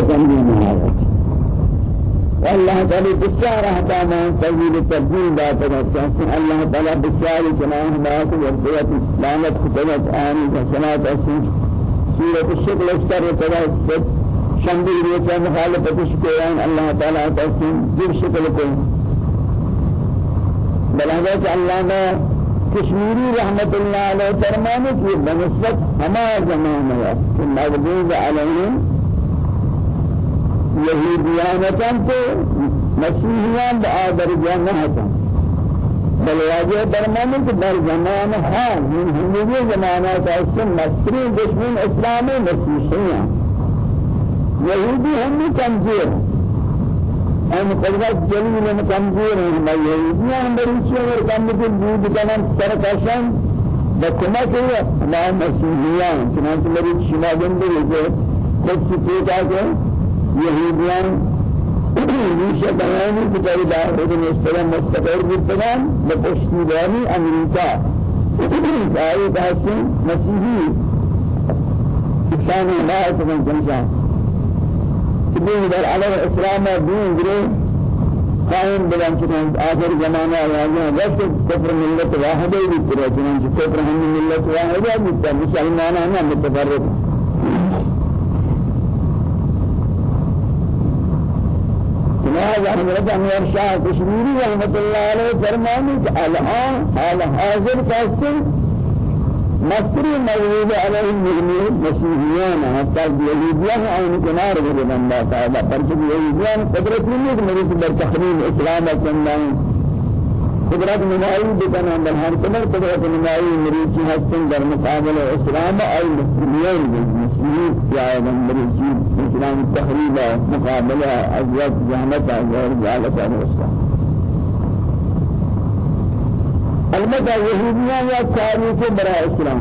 تنظيم هذا والله تعالى بسار أحكاما تجيل التبديل ذات الأساس الله تعالى بسار جناه باس والقوة لعنة خطبة آمي كسنات أسن سورة الشكل اشتر تبا شمبي ريتا مخالفة شكوان الله تعالى تسن جب شكل کو بل حضرت علامہ کشمیری رحمت اللہ علیہ فرمانے کی بنسبت ہمارا زمانہ ہے کہ مغضوب علیہم یہودیانتاں تو مسیحیان بآدر جانہتاں بل واجہ فرمانے کہ در زمان حال من ہندوی زمانہ کا اس سے مصری دشمن اسلامی مسیحیان. یہودی ہم کمزور ہیں. ان قدرت جلیل مکمزور ہیں میں یہ ہم بریچے اور کم کے بود کنن سرکشن بکمت ہے ہمارے مسیحیان چنانچہ میری شما گندے جو خود سے پیدا کہ یہودیان ریشہ بیانی کہ در داخل اسلام مستقر بودتگان بپشتیبانی امریکا آئی بحث مسیحی شان ہمایت من جنشان دين در على الإسلام دين غير قائم بلان چنان آخر زمانہ آیا بس كفر ملت واحدة بيترا چنان كفر هم ملت واحدة بيترا مسلمان أنا متفرق لهذا حضرت أمير شاه كشميري رحمة الله عليه فرماني الآن حال حاضر كاسم مصری موجود علیه المؤمنین مسیحیان حتی یهودیان آن کنار بودن الله تعالی پرچه یهودیان قدرت نیست مریض بر تحریم اسلام کندن قدرت نمایی بکنن بل هر کنر قدرت نمایی مریضی هستن در مقابل اسلام ای مسلمیان مسلمین یا مریضی اسلام تحریم مقابله ازیاد جهنت ازیاد جهالت اسلام البته یهودیان یا تاریخ برای اسلام۔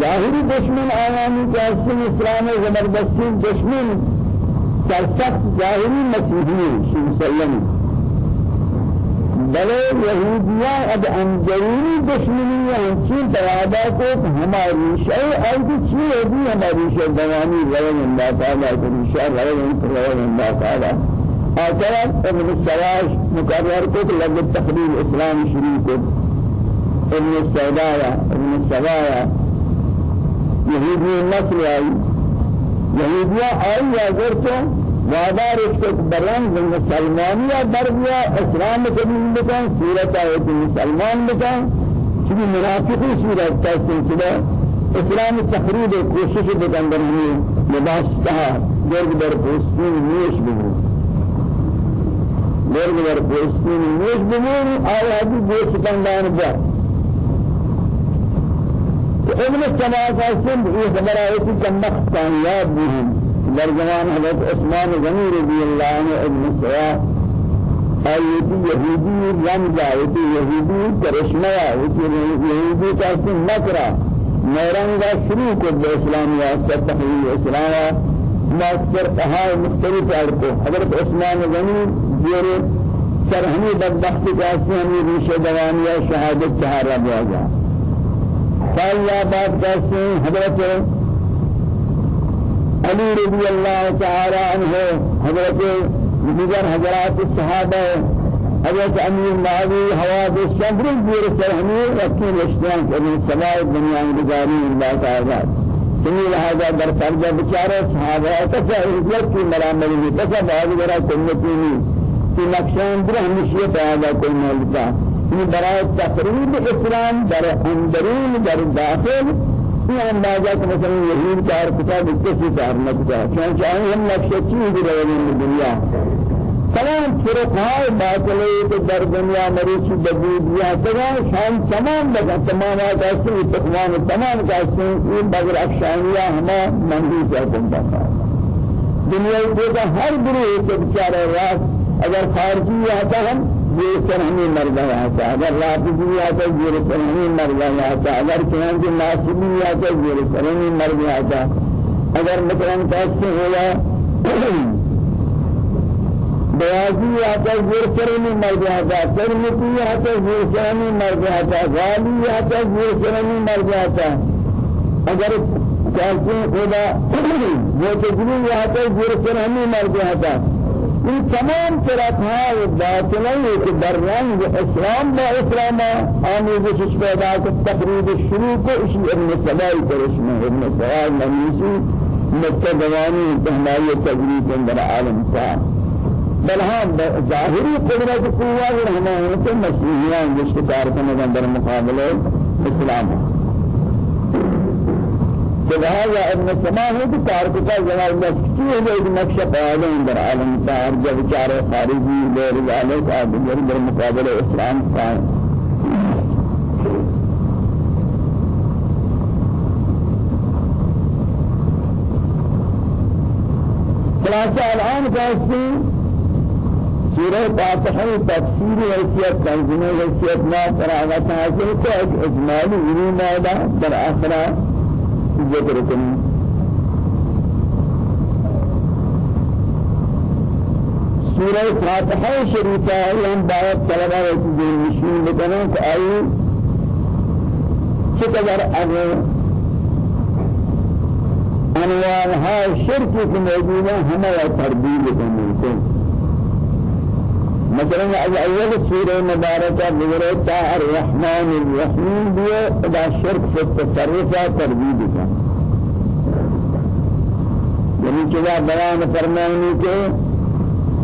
ظاهری دشمن آیانی که اصل اسلام زبردستی دشمن سرسخت ظاهری مسیحی شی مسلم بلے یہودیاں اب انجرینی دشمنی ہنچی برادہ کو ہماری شئی ایسی چیز ہوتی ہماری شئی دوانی روی اللہ تعالیٰ کو شئی روی اللہ تعالیٰ ابن السراج مقرر كت لگ التحرير الإسلام شريك ابن السودايا ابن السوايا يهودي النسل آي يهوديا آي يازرتو وعدا رشتك بران من مسلمانية بربيا اسلام قبول بكان سورة آية مسلمان بكان شبه منافقي سورة تاسم كده اسلام تحرير کوشش بکن در ہمیں لباس تها. درد در پوستین نیش بگو. مرگ در پوستین نیش بمون آیاتی گوش کندان با ابن السماء قاسم یہ خبر آئی تھی کہ مختانیات بھی ہیں در زمان حضرت عثمان غنی رضی اللہ عنہ ابن السماء آیتی یہودی رمز آیتی یہودی کرشمہ آیتی یہودی قاسم مکرہ نورنگا شروع کو اسلامیات تحویل اسلام ماستر اهای مختلف کو حضرت عثمان غنی جیر سرہنی بدبختی کا ہمیں ریشہ دوانی شہادت چہارہ دیا گیا۔ قال یا بات کہتے حضرت علی رضی اللہ تعالی عنہ حضرت دیگر حضرات الصحابہ حضرت امیر معاوی حوادث شمر جیر سرہنی رکھیں اشتیان کریں سماع دنیا گزاری اللہ تعالی سمی لہذا در فرجہ بچارے صحابہ کسا عزت کی مرامل بھی کسا بعض برا سنتی نہیں کہ نقشان در ہمیشہ پیدا کوئی مولتا یہ برای تقریب اسلام در اندرین در داخل یہ اندازہ کہ مثلا یہود کار کتاب کسی کار نہ کتا چونکہ ہم نقشہ چیز رہے ہیں دنیا. تمام فرقهای باطلی که در دنیا مریض بدید یا تمام شان تمام بگن. تمام آکاسی تمام تمام آکاسی این بگر افشانیہ ہما منحی جاتن دکھا دنیا کو ہر گروہ کے بیچارے راست. اگر خارجی آتا ہم جیسر ہمیں مرد آتا اگر رافضی آتا جیسر ہمیں مرد آتا اگر چنانچہ ناصبی آتا جیسر ہمیں مرد آتا اگر مثلا تحصیل ہویا بیازی آتا جیسر ہمیں مرد آتا ترمتی آتا جیسر ہمیں مرد آتا غالی آتا جیسر ہمیں مرد آتا اگر تحصیل ہویا جیسر ہمیں مرد آتا ان تمام طرفها هاي ہے کہ بررنگ اسلام با اسلام آمیز بشش پیدا کو تقریب شروع کو اسی ابن سبائی پر اس ابن سبائی منیسی نکتہ دوانی انتہنائی تجریب اندر عالم تھا بل ہاں ظاہری قدرت قوہ ہمیں مسیحیان جس کے کارکن اندر مقابلے اسلام. ہے بهذا ابن السماء ہے کہ تارک کا جواب لکھتی ہے ایک نقشہ پہلے اندر عالم تار جب چارے خارجی غیر والے کا در مقابل اسلام کا خلاصہ الآن کہتے سورہ فاتحہ تفسیر حیثیت تنظیم حیثیت نہ کراغت حاصل کو إجمالي اجمالی در ذکر کنی سورہ فاتحہ شریفہ ہم باید طلبہ وقتی نشین بکنیں کہ آئی چقدر اگر انوانها شرکی کی موجود مثلا اول سورة مباركة بغيرتا الرحمن الرحيم بيه اذا شرك في التصرف تربيد کا یعنی چلا بیان فرمانی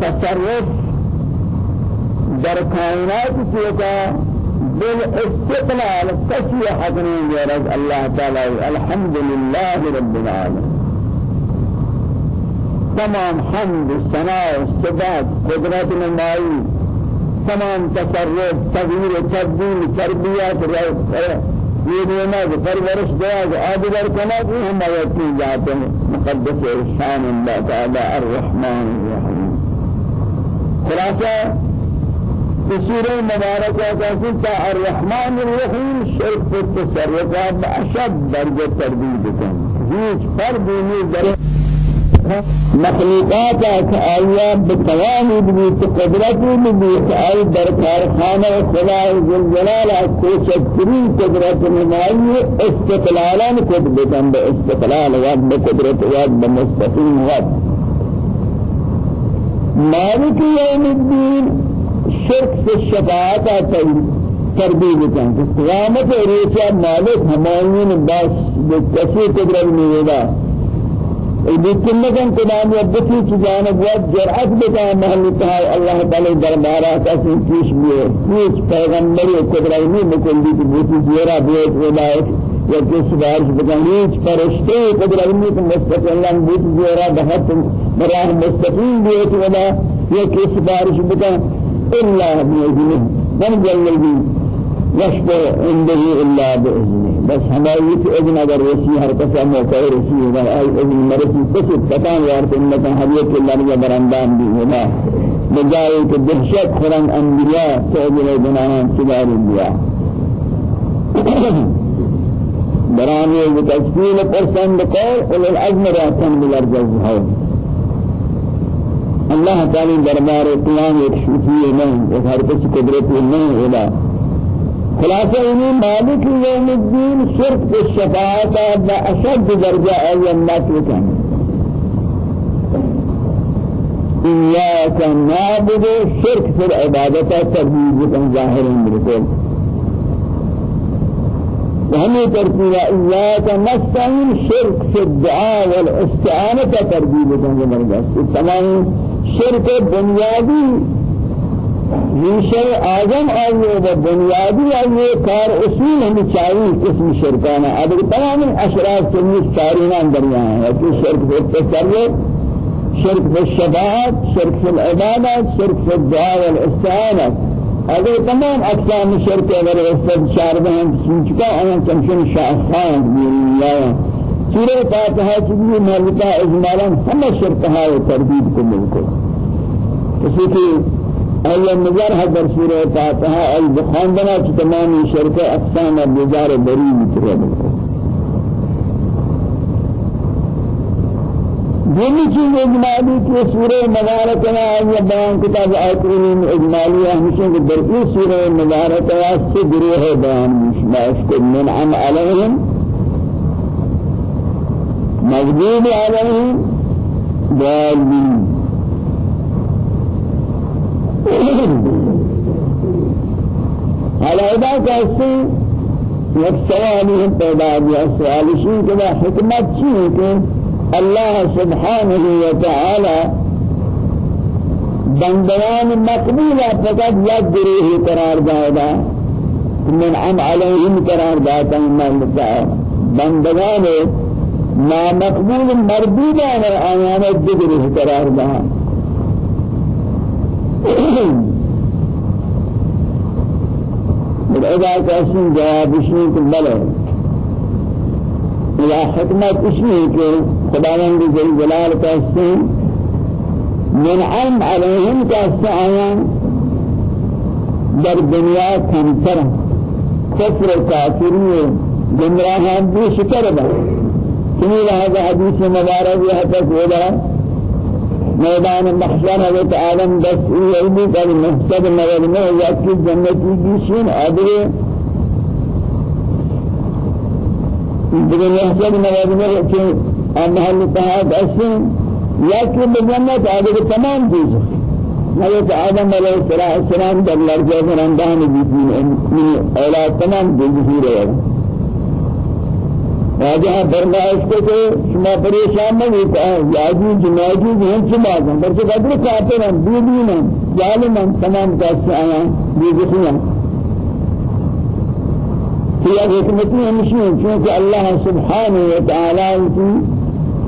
تصرف در کائنات کی کا بالاستقلال کسی حق نہیں الله تعالى الحمد لله رب العالمين تمام حمد ثناء صفات قدرت نمائی تمام تصرف تغییر تبدیل تربیت یہ نعمت پرورش دیا آدگر کنا بھی ہم آیتی جاتے ہیں۔ مقدس شان اللہ تعالی الرحمن الرحیم۔ خلاصہ سورة مباركة كانت الرحمن الرحيم شرك في التصرفات بأشد درجة تربية هيج فرد درجة مخلوقات آیا بتوانی بھی قدرتی بھی آئی درکار خانہ خدا جلال کوشتری قدرت نمائی استقلالا خود بکن با استقلال واد بقدرت واد بمستقیم واد. مالک یوم الدین شرک سے شفاعت تربیت کن قیامت ریچہ مالک ہمائین بس قدرت لیکن نگن کدام یبتی کی جانب وقت جرأت بتا محل تہائی اللہ تعالی دربارہ کسی پیش بیئے پیش پیغمبری قدرائی مکلی کی بوتی زیرہ بیت ولایت یا کس بارش بکن ہیچ فرشتے قدرائی کی مستقلن بوتی زیرہ بہت براہ مستقیم بیت ولا یا کس بارش بکن اللہ بیئذنه من جلل يشفع عنده إلا بإذنه. بس اذن اگر رسی ہر کسا موقع رسی ہے اي اذن مرسی بس پتہ یار سنت حدیث اللہ نے برندان دی ہے بجائے کہ دہشت خرن انبیاء سوجل بنان سبار انبیاء. برانی بتشکیل پرسند قول اول العزم راتن بالارجز ہے اللہ تعالی دربار قیام ایک شوفی نہیں ایک ہر کسی قدرت ہے خلاصہ انہیں مالک یوم الدین شرک کے شفاعت بأشد درجہ ایمت وکن إياك نعبد شرك في العبادة تبديل كان ظاهر بالكل وهم ترتيب إياك نستعين شرك في الدعاء والاستعانة ترتيب كان زبردست تمام شرك بنيادي ریشه آدم آئیے و بنیادی آئیے کار اصول ہمیں چاہیے اسم شرکانہ اب تمام اشراف سنی چارینان دریا ہیں کہ شرک في التصرف شرك في الشفاعات شرك في العبادات شرك في الدعاء والاستعانة اگر تمام اقسام شرک اگر استشار بہن سوچتا ہیں چمشن شاخان بالله سورہ فاتحہ کی مالکہ اجمالا ہم شرک ہے تردید کو ملکو اسی کی أي نظر هذا سورة فاتحة أي بخاندنا تمام شركة أقسام بجار بري بتربه دینی چیز اجمالی کی سورہ مبارکہ آیا بیان کتاب آیتین اجمالی ہمیشہ کہ در اس سورہ مبارکہ سے گروہ بیان مشماش کو منعم علیہم مغضوب عليهم ضالين هذا كاسي یک سوالی ہم پیدا دیا سوالشی کہ حکمت چی کہ اللہ سبحانہ وتعالی بندگان مقبول فقط یک گروه قرار دادا منعم علیهم قرار داتا مالتا بندگان نامقبول مردودان آیان گروه قرار دادا. بالعدا كاسم جواب شيء بلى يا حكمة شيء کہ خداوند جل جلال كاسم منعم عليهم كاسعيان در دنیا کمتر کفر کافری گمراهان بھی شکر با چنی لہذا حدیث مبارک یہ تک ہوگا میدان محشر حضرت آدم بس علمی کل محسد مغل میں یکی جنتی بیشین آدھے دیگر محسد مغل میں کہ محل تحاد اسن یکی بجنت آدھے تمام چیز حضرت آدم علیہ السلام در لرزہ فرندان بیتین من أولاد تمام دیگی رہے راجہ فرمائش کو کہ شما پریشان نہیں ہوتا یاجی جناجی ہیں چما ہیں بلکہ قدر کافر ہیں بیدین ہیں ظالم ہیں تمام کیسے آیا بیدین ہیں۔ یہ حکمتی ہمشی ہیں چونکہ اللہ سبحانہ وتعالی کی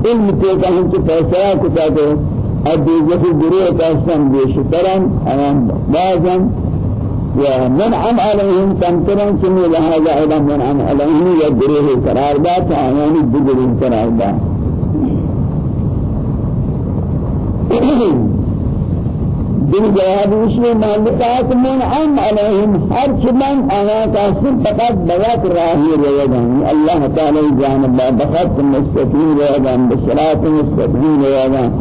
علم کو کہیں کہ فیصلہ کتا دے اور دیگر گروہ کا سن بیشترن ہم بعضاً ومنعم عليهم تمترن سمي لهذا أيضا منعم عليهم يدريه قرار دات يعني الدجرين قرار دات دل جواب اسمه مالكات منعم عليهم هر چمن آیا کاسر فقط بغات راهی رویدان الله تعالی جانب بخط مستقیم رویدان بصلاة مستقیم رویدان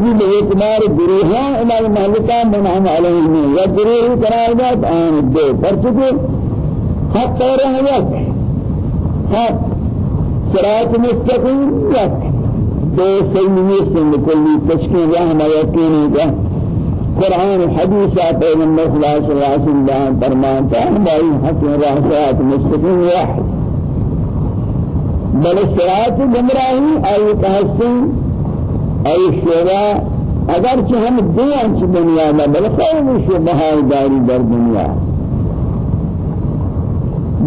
چبی به اعتبار گروهان إلى مالکان منعم علیهم و گروه قرار داد آن دو پرچکو حق طور یک حق صراط مستقیم یک دو سلمی سند کلی تشکیل رحمة یقینی کا قرآن حدیث پیغمبر صلی اللہ علیہ وسلم فرماتا ہماری حق راہ صراط مستقیم واحد بل صراط گمراہی ای تحسن ای شورا أگر چه هم دیان چه دنیا میں بل خیر شبہ داری در دنیا.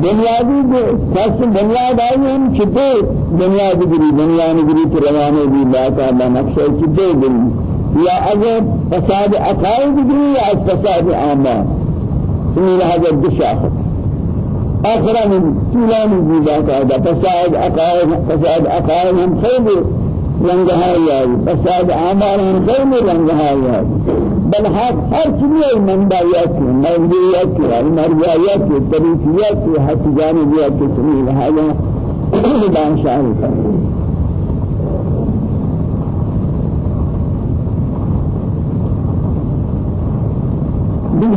دنیاوی خاص دنیا داری ہم چه دنیا دیگری دنیا نگری تو روانے بھی بات ہے نقشہ چه دے دل یا اگر فساد عقائد دیگری یا فساد اعمال سمی لہذا دشاخت آخرا من طولانی بھی بات ہے فساد عقائد فساد عقائد ہم خیر رنگها یاری فساد هم خیلی رنگها یاری بل حق هر چیزی منبعیت موجودیت المرجعیت طریقیت حق جانبیت سمیل هذا دان شاهد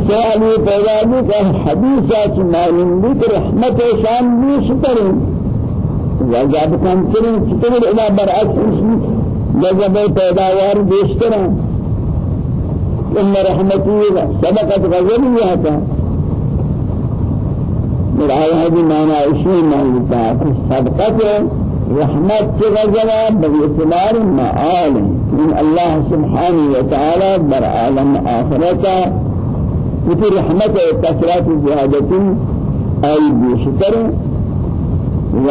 سوال یہ پیدا ہوئی کہ حدیثات معلوم بھی کہ رحمت شان بھی شکر وجب کم کریں چطور إلى برعکس اسمی جذب پیداوار بیشتر ہیں ان رحمتی سبقت غضبی ہے میرا هذه معنى اشي معنى سبقت رحمت کے غزوہ باعتبار معال من الله سبحانه وتعالى بر عالم آخرتا وفي رحمت كثرات زيادة أي بشكر و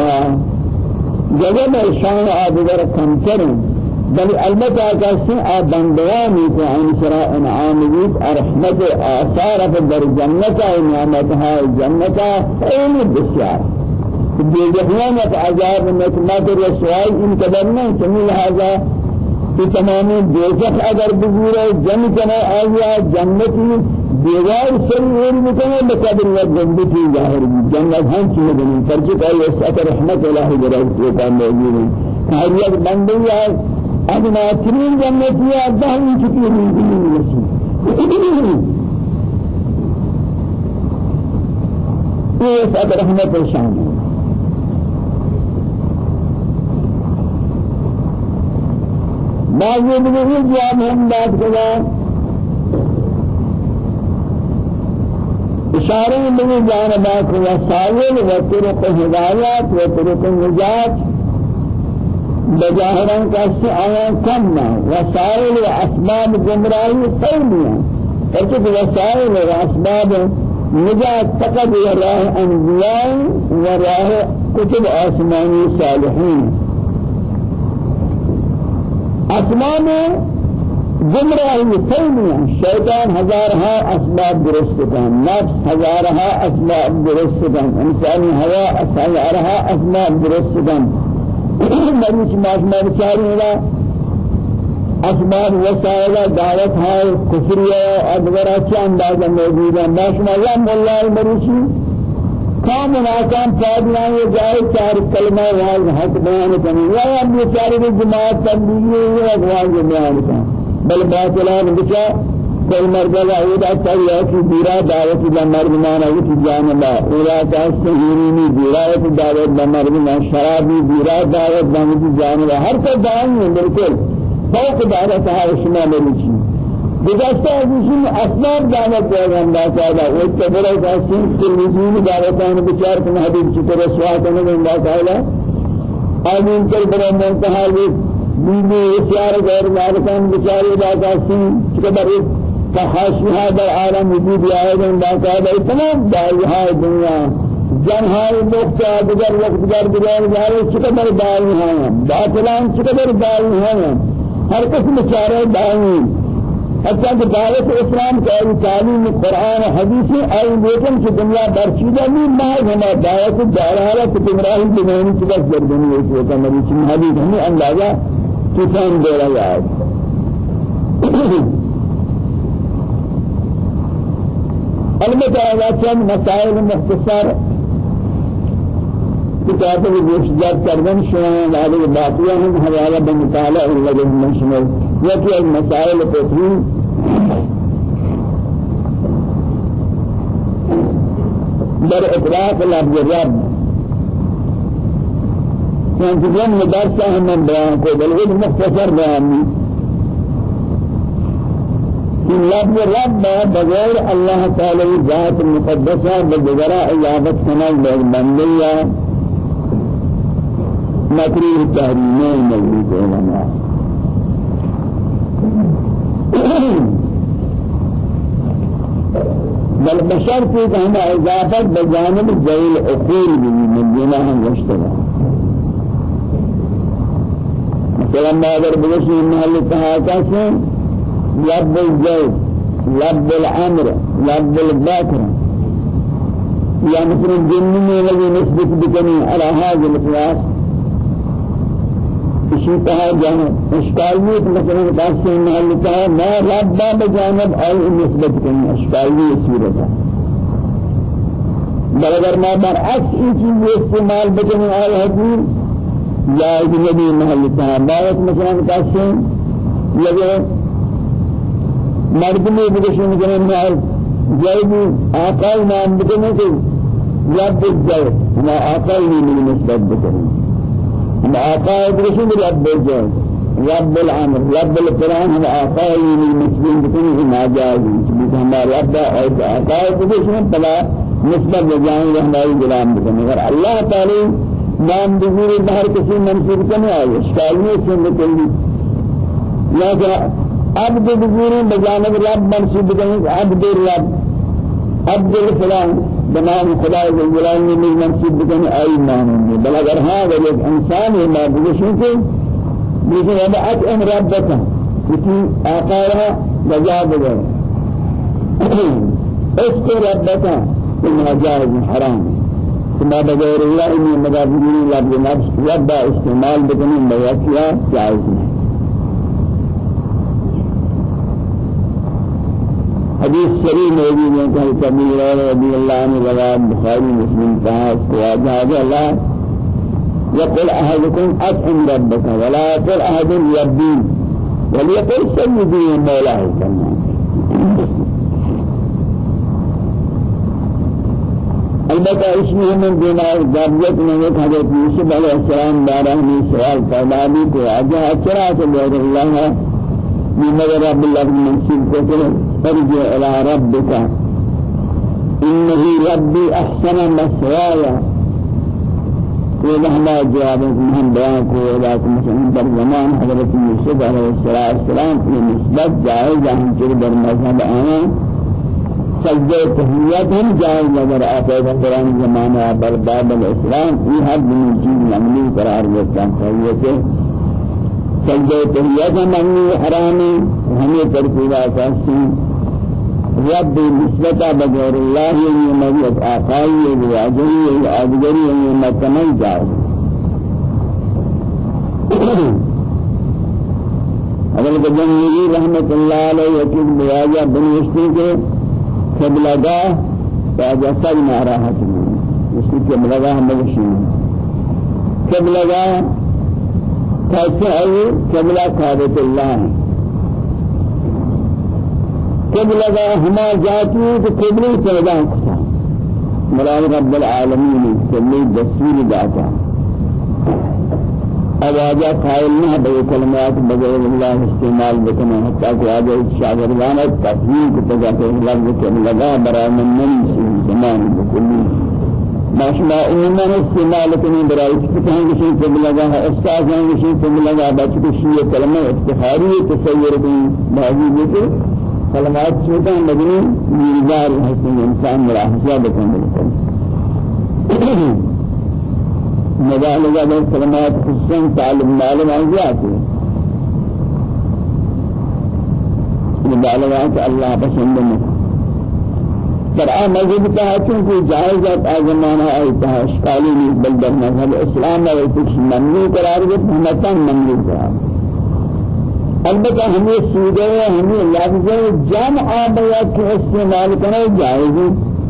میں شان آدگر کم کریں بل البتہ کسی آبندیانی کو عن سرا انعام بیت ارحمت آثار در جنتا نعمتها جنتا خیلی بسیار۔ دیگران عذاب نکمت رسوائی ان قدر نہیں چمی لہذا کہ تمام دوزخ اگر بزرگ جن کنا آیا جنتی دیوار سر اور مکمل مقابل و جنتی ظاہر جنت ہم چیز نہیں فرج کا یہ ساتھ رحمت اللہ جل جلالہ موجود ہے ہر ایک بندے ہے ادنا ترین جنتی ہے دہن چکی نہیں یہ ساتھ رحمت شان. بعض بني جواب هم بات كذا إشارة بني جانبات وسائل وطرق هدايات وطرق النجات بجاهران كاسي آيان كمنا وسائل وأسباب جمراهي قوميا فكذا وسائل وأسباب نجات فقط وراه أنبياء وراه كتب آسماني صالحين أسمان جمراهي قوميا شيطان هزارها أسباب درست كان. نفس هزارها أسباب درست كان. إنسان هوا هزارها أسباب درست كان. مریض ماجما بچاری لا. أسباب وسائل دعوت ہے کفریہ ادورا چه اندازہ موجود ہے ماشما اللہ والله مریضی کام ناکام فادنا یہ جائے چار کلمہ واز حق بیان کرنے یا بیچارے جماعت تبلیغی ہے اغواز بیان کرنے بل باطلان بچا کوئی مرد آئید اچھائی ہے کہ دیرا دعوت دا مرد مانا یہ جانبا اولا کہاستے ہیرینی دیرا ہے دعوت دا مرد مانا شرابی دیرا دعوت دا مرد جانبا ہر دائیں ہیں بالکل. فوق دعوت ہے شما مریچی. گزشتہ ازیشن اسباب دعوت اللہ تعالیٰ کبرہ کہاستے ہیں کہ نجوم دعوتان بچار کن حبیب چکر رسواتنے اللہ تعالیٰ آمین کل برا منتحا بیبی اشیار غیر مالکان بچاری باقاستی چکر فحاشی هذا العالم وجود آئیدن باقاعدہ تمام دائیہائی دنیا جنہائی مختا دیگر وقت دیگر دیگر جارے چقدر دائی ہیں باطلان چقدر دائی ہیں ہر قسم چارے دائی حتى کہ دعوت اسلام کا تعلیم قرآن حدیث ای لیکن کہ دنیا برچیدہ نہیں ماہ ہما دعوت کہ گمراہی بنانی چکا جردنی ہے کہ وہ مریچ حدیث ہمیں اندازہ کسان دے رہا ہے هذا كان مسائل مختصر كتاب الوشدات كردن شوان هذه باقية هم حوالة بمطالعة اللي من شمال يكي المسائل الفطري در اطلاق لفظ رب. كان في جمع درسة هم بيان کو بلغد مختصر بيان إن لفظ رب بغير الله تعالى ذات المقدسة بغير إجابة كمال بندية. مكروه التحريمين موجود علماء. بل بشر في كهنا إضافة بجانب ذوي العقول به من يشتغل مثلا ما أقدر بقول إن هل التهاكاسين لب الزيت لب العمر لب البكر يا مثل الجن الذي نسبت بكني على هذا القياس اسی طرح جانب اشکالیت مثلا بات سے محل ہے ما ربا بجانب اي نسبت کریں اشکالی صورت ہے بل اگر ما برعکس این استعمال بکنی آل حدیث یا اجنبی محل ہے باید مثلا سے لگے مردمی بکشن کنن نار جایبی آقای نام بکنن که رب الجای ما آقای نیمی نسبت بکنن ما آقای بکشن رب الجای رب العمر رب القرآن نیمی نسبت بکنن که ناجازی چلی ہمارا رب آقای بکشن پلا نسبت بجائیں ہماری غلام بکنن اگر اللہ تعالی نام بزیر بہر کسی منصوب کرنے آئے شکایت سے نکلی یا عبد بزيري بجانب رب منصوب كنه عبد الرب عبد الفلان بنام خدا جلال من منصوب كنه أي نام بل اگر هذا ایک انسان ہے بجشن کے لیکن اب اطعم ربك کسی آقارا بجا بجا اسق ربك انها جائز حرام۔ ثم بغير الله إني مدابرين لفظ نفس رب استعمال بکنی بیعتیا جائز. نہیں حديث سري موجود ہے کہ کبیر رضی اللہ عنہ رواه بخاری مسلم فاس واجه الله يقول أحدكم أطعم ربك ولا يقول أحد يبدي وليقول سيدي مولاه كما. البتہ اس میں ہمیں دینا ضابط میں ایک حضرت یوسف علیہ السلام بارہ میں سوال پیدا بھی کو آجا اچرا تو بیر اللہ ہے۔ من رب الله من سلطة ارجع إلى ربك إنه ربي أحسن مسواي ومهما جواب من بيان کو ولكن مثلا در زمان حضرت يوسف عليه السلام في نسبت جائز ہم چر در مذهب آیا۔ سجدہ تحیات ہم جائز نظر آتا ہے قرآن زمانہ برباد الاسلام. یہ حد من چیز عملی قرار دیتا کہ سجدہ تحیات ہم عملی حرامی. ہمیں ترکیبات آسی رب نسبتا بغیر اللہ یہ مریت آقائی یہ واجہی یہ آدگری یہ مکمل جائز اگر جنگی رحمت اللہ علیہ یقین بیاجہ بنیشتی کے قبلہ باجہ سب ناراحت میں اس کی قبلہ گاہ مغشی قبلہ گاہ کیسے ہے قبلہ قابط اللہ ہے قبلة هما جاتي قبلة پیدا کتا مراد رب العالمين سلی دستور داتا. اب آجا قائل نہ بے کلمات بغیر اللہ استعمال بکنا حتى کہ آجا شاگردان تفہیم کو تجاتے لفظ کے لگا برای من من زمان بکلی ماشما عموما استعمال کنی برای کتان کسی قبل لگا ہے استاد ہیں کسی قبل لگا بچ کو شیعہ کلمہ افتخاری تصور بھی باقی بھی کلمات چھوٹا مدنی میردار حسن انسان ملاحظہ بکن بالکل مبالغہ در کلمات حسن تعلیم معلوم مبالغہ کہ اللہ پسند نہیں پر آ مذہب کا ہے کہ جائزات آزمانہ آئیتا ہے اشکالی نہیں بلدر مذہب اسلام میں کچھ ممنوع قرار دے ہمتاً ممنوع قرار البتہ ہمیں سودے ہمیں لفظ جمع آبیا کے استعمال کرنا جائز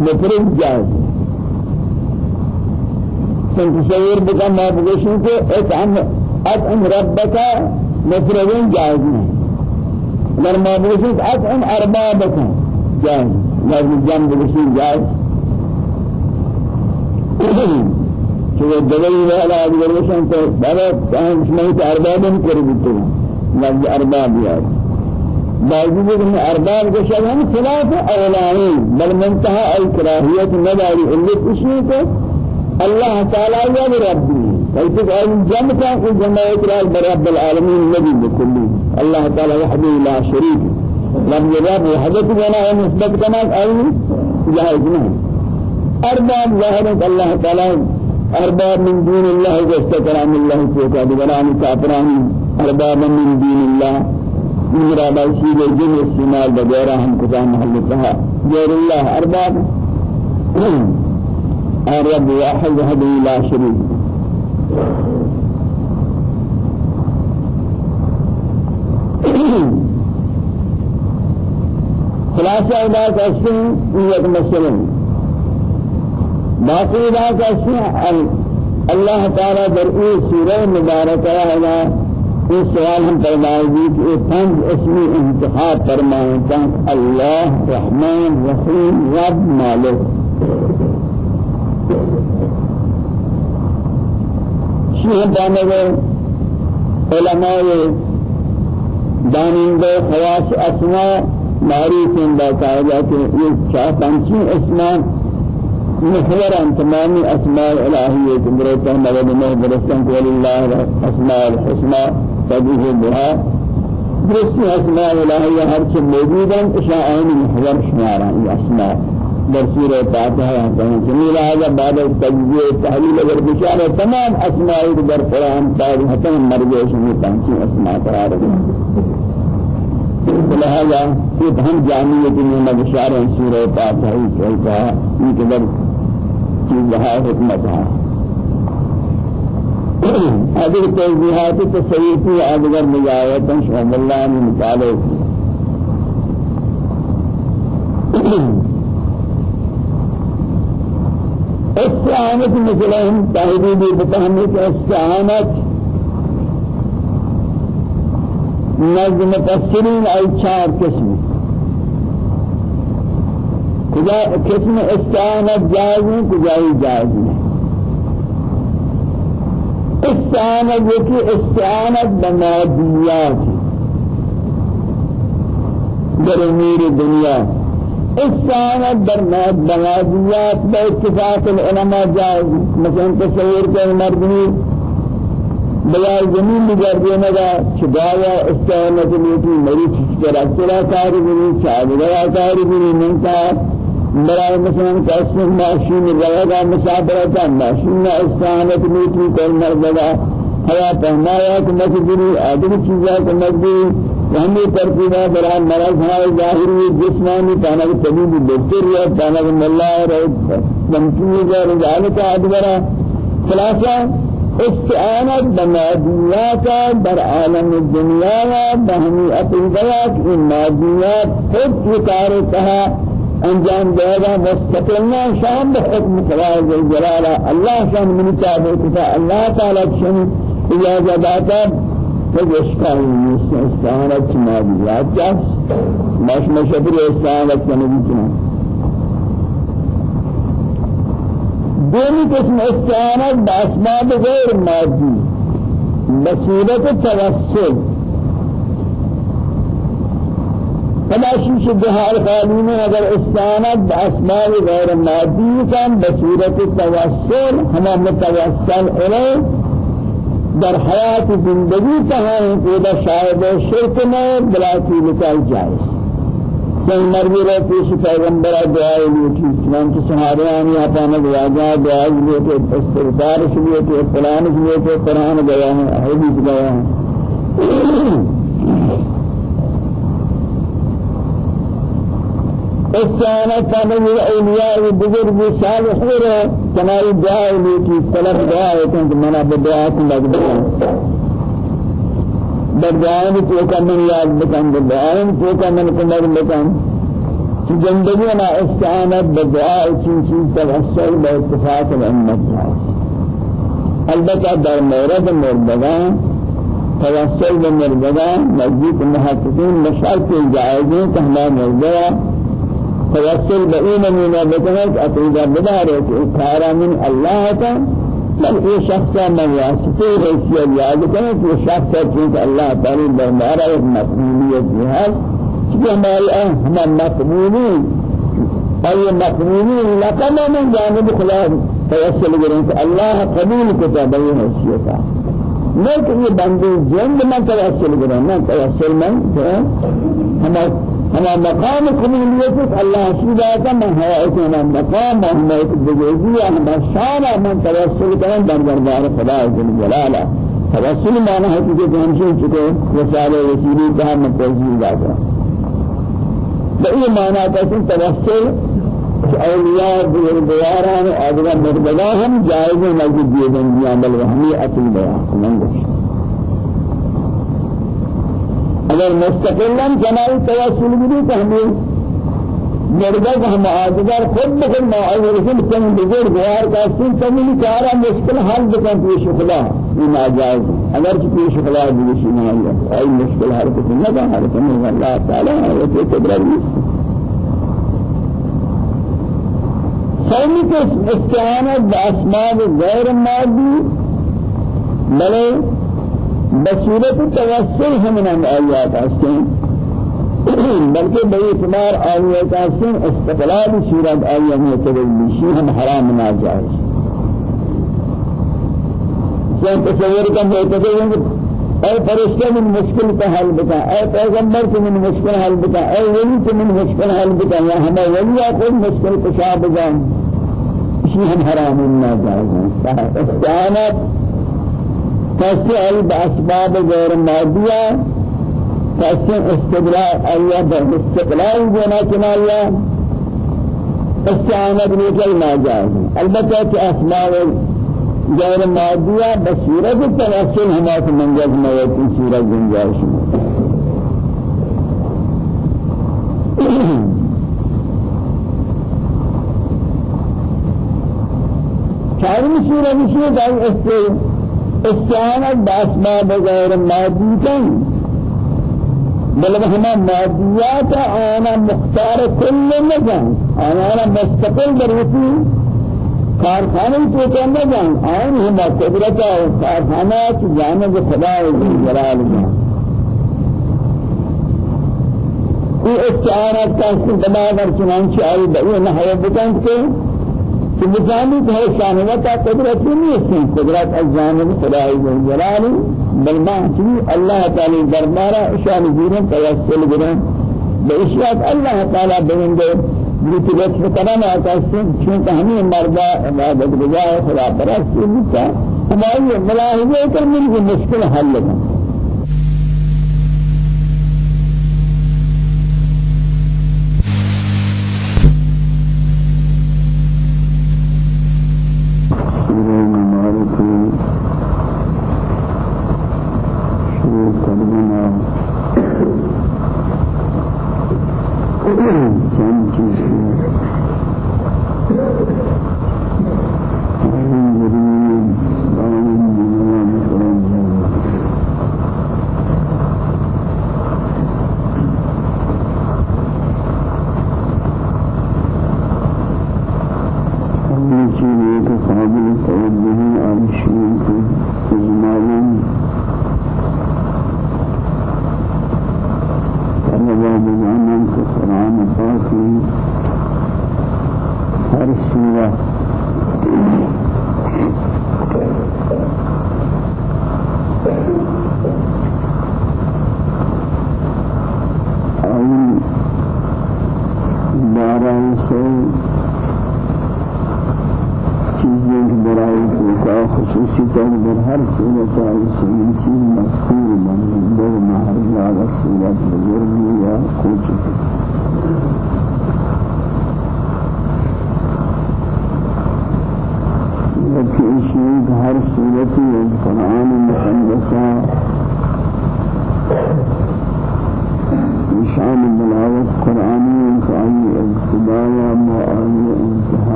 مفرد جائز تصور بکا مابگوشن کو اطعم اطعم ربک مفرد جائز نہیں اگر مابگوشن اطعم اربابک جائز لفظ جمع بگوشن جائز چونکہ دلیل والا بگوشن تو بڑا کہیں اس میں اربابن کر لفظ أرباب يعني باوجود ان ارباب شب ہم خلاف اولانی بل منتهى الكراهية مداري اللي تشيك الله تعالى يا ربي. فإذا قال جمع في جمع إكرار برب العالمين النبي بكل. الله تعالى وحده لا شريك. لم يراب وحدث جنا نسبت كما أي جاهزنا أرباب ظاهرة الله تعالى. أرباب من دون الله واستكرام الله سيكا بغرام كافران أرباب من دين الله. من رابع سيد الجن استعمال وغيرها هم كتاب محلتها غير الله أرباب. الرب واحد وحده لا شريك. خلاصة إذا كسر نية مسلم باقي إذا كسر الله تعالى درئي سورة مباركة هذا یہ سوال ہم فرمائے گی کہ یہ پنج اسمی انتخاب فرمائے تاک اللہ رحمان رحیم رب مالک شیح دانگے علماء دانندے خواص اسماء معروف باقاعدہ کہ یہ چاہ پنچی اسماء محور تمام اسماء کہ برتا مدد میں برستان کو اللہ اسماء الحسنى تبيه بها. درست أسماء الله هر شيء موجودا إشاء عين محور شمارا أسماء. در سورة فاتحة جميل هذا بعد التجزية التحليل اگر بشارة تمام أسماء در قرآن تاريخة مرجع شمي تنسي أسماء قرار لهذا في هم جامعية من بشارة سورة فاتحة كيف يقدر چیزها حکمتها هذه التوجيهات التصويفية أدغر مجاوة شهد الله من مطالب استعانة مثلا تهديدي بتهميك استعانة نظم مفسرين أي چار قسم. کجا قسم استعانت جائز ہے کجا ہی جائز نہیں استعانت یہ استعانت بمادیات در امیر دنیا استعانت در بمادیات باتفاق العلماء جائز مثلا تصور کہ مردمی بجائے زمین بگر دینے کا چھدایا استعانت لیتی مری چیز اکترا کاری بنی چاہدگا کاری بنی منتا برای مثلا کسی ماشین روگا مسافرتا ماشین استعانت لیتی کل مردگا حیا پہنایا کہ مجبوری آدمی چیزا کہ مجبوری ہمیں ترتیبہ برای مرض ہے ظاہری جسمانی تانا کہ طبیب دکتر ہے تانا کہ ملا ہے تمکین ہے رجالتا ادبرا خلاصہ استعانت بمادیات در عالم الدنيا بهمی عقیدات این مادیات خود یہ کار انجام دے گا مستقلنا شام بحکم خواہ الجلال اللہ شان من تابعتا اللہ تعالی شان اجازہ داتا خود اشکال استعانت مادیات جاس مش مشبر استعانت کنبی کنبی دومی قسم استعانت بأسباب غير مادي بصيرة التوسل فلا شيش بحال قانون اگر استعانت بأسباب غير مادي كان بصيرة التوسل هما متوسل إليه در حياة زندگی تہاں کہ شاید شرک میں بلا کی نکال جائے کوئی مرضی رہے پیش پیغمبر دعائے لیتی اسلام کی سہارے آنی اپانا گیا جا دعائے لیتے استغفار لیتے فلان لیتے قرآن گیا ہے حدیث گیا ہے استعانت فضل الاولیاء بزرگ صالح رہے تمہاری دعائے لیتی طلب دعائے کہ منا بدعا کو لگ بدعائیں تو کا من بکن بدعائیں تو کا من کمر بکن۔ زندگی میں استعانت بدعاء توسل با اتفاق الامت البتہ در مورد مردگان توسل بمردگان نزدیک محققین مشارط جائزیں کہ ہمارا مردگا توسل بإيمان من بکنت عقیدہ بدار ہے کہ اکھارا من اللہ کا بل یہ شخص من حیثیت یاد کریں کہ یہ شخص چونکہ اللہ تعالی دربارہ ایک مقبولیت ہے کہ ہمارے ہم مقبولین اور یہ مقبولین لقب من جانب خدا توسل کریں کہ اللہ قبول کتا حیثیت نہ کہ یہ بندے جند میں توسل کریں نہ توسل میں ہم ہما مقام قبولیت اللہ سیدھا کا من ہے کہ مقام محمد بجوزی ہما شان من توسل کریں در دربار خدا جل جلالہ توسل معنی ہے کہ جانشین چکے رسالہ رسولی کا من توجیہ داتا بئی معنی کا توسل اولیاء بزرگواران آدھگا مردگا ہم جائز نجد دیدن دیان بل وہمی أصل بیان اگر مستقلا جماعی توسل بھی تو ہمیں مرغب ہم آدگر خود بخود معاورسن کن بزرگ غوار کا سن کمی کارا مشکل حل بکن پیش خدا. یہ ناجائز اگر کہ پیش خدا دیشی نہیں ہے ای مشکل بکن. نہ ہر کمی اللہ تعالی کہ قدرت کو استعانت باسماء غیر مادی بلے بصورت توسل هم من آیات هستند بلکہ بے اعتبار آیات هستند استقلال صورت آیات معتبر میشی هم حرام ناجائز۔ جان تصور کا معتبر اے فرشتہ من مشکل کا حل بتا اے پیغمبر سے من مشکل حل بتا اے ولی سے من مشکل حل بتا یا ہمیں ولی کو مشکل کشا بجان ہم حرام ناجائز ہیں استعانت تسعي بأسباب غير مادية تسعي استقلال أيها باستقلال جنا كنايا استعانة بنيكل ما جائز البتة أسباب غير مادية بصورة التوسل في منجز موت سورة جنجاش چارمی سورة بشيء دائم استعانت بأسباب غير مادي كان بل هما ماديات أنا مختار كل نجان. أنا مستقل بريتي کارخانه تو کرنے جان آئین ہما قدرت کارخانہ کی جانب خدا جلال جان یہ استعارت کا استعمال اگر چنانچہ آئی بئی نحوہ بکن کے کہ مجانی ہے شانوتا قدرت نہیں ہے قدرت از جانب خدا جلال بل ما چی اللہ تعالی دربارہ شان دیرن توسل گرن بے اشیاء اللہ تعالی بہندے بیتی لطف کرنا آتاستن چونکہ ہمیں مردہ عبادت گزار خدا پرستی بیتا ہماری ملاحظہ کر مل مشکل حل لگا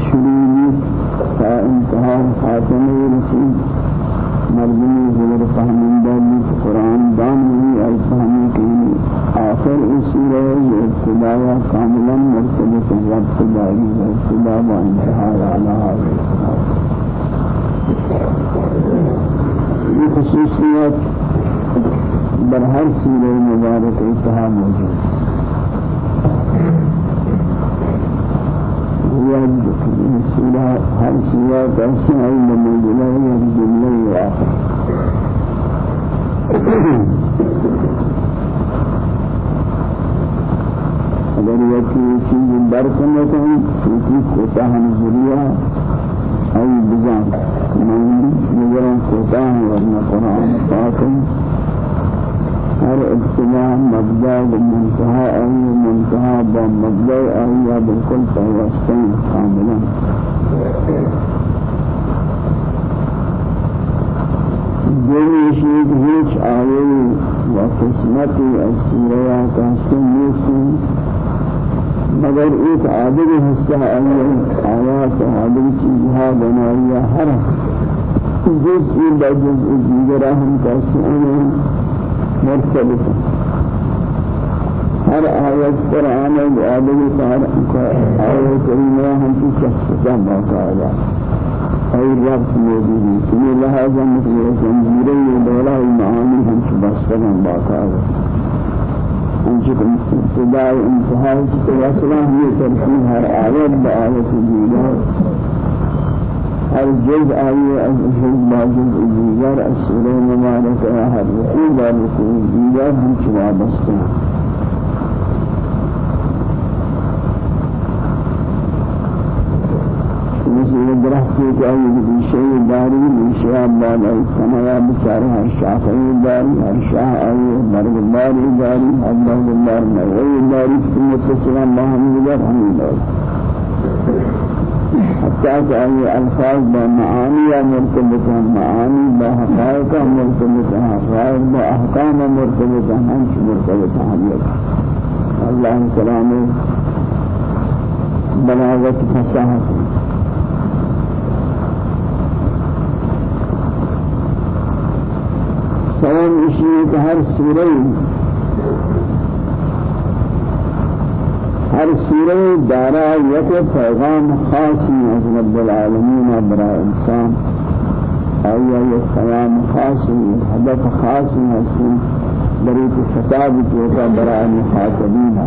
شروعی تا انتها خاتمه رسول مردمی زبر فهمنده نیست قرآن دانی از فهمی که آخر السوره سوره كاملا کاملا مرتبط ربط وانتهى على ابتدا با انتها علی هذه یہ خصوصیت در موجود یاد سورہ ہر سورہ کا سائے نمودہ یا جملہ واقع اگر یہ چیز برکن ہے تو کسی کوتا ہم ذریعہ ای بزان من نگران کوتا ہم ورنہ قرآن پاکم هر ابتداء مبدأ بمنتهى اي منتهى بمبدا اي مبدأ ای كاملا بالکل پیوسته کاملا. دیوی شید هیچ آیه و قسمتی از سوره کهسه نیست مگر ایک عادل حصہ آیه آیات عادل چیزها بنایی هر جزئی با جزئی دیگر هم کسی مرسل ہر آیت پر آنے آدھے سار آئے کریمہ ہم کی چسپتا باقاعدہ اور ربط موجودی تمہیں لہذا مثل زنجیرے یہ دولا المعانی ہم کی بستگا باقاعدہ ان کی ابتداء انتہائی کی توسلہ یہ ترکیب ہر آیت بآیت جیلہ ہر جز آئیے از جزء دیگر از سوره مبارکه هر رکوع و رکوع دیگر مثل درختی که آیه بیشه داری بیشه بالای سمایا بیچاره هر شاخه داری هر شاه آیه مرگ داری داری الله دار مرگ داری سمت سلام با هم حتى أي ألفاظ بمعاني مرتبطة معاني بحقائق مرتبطة حقائق بأحكام مرتبطة أنش مرتبطة حبيبا الله كلامه بلاغة فصاحة. سلام إشيك هر سورة. ہر سورہ دارا یک پیغام خاصی از رب العالمین برای انسان. آیا یک پیغام خاصی هدف خاصی هستی بریت خطاب کیتا برای مخاطبین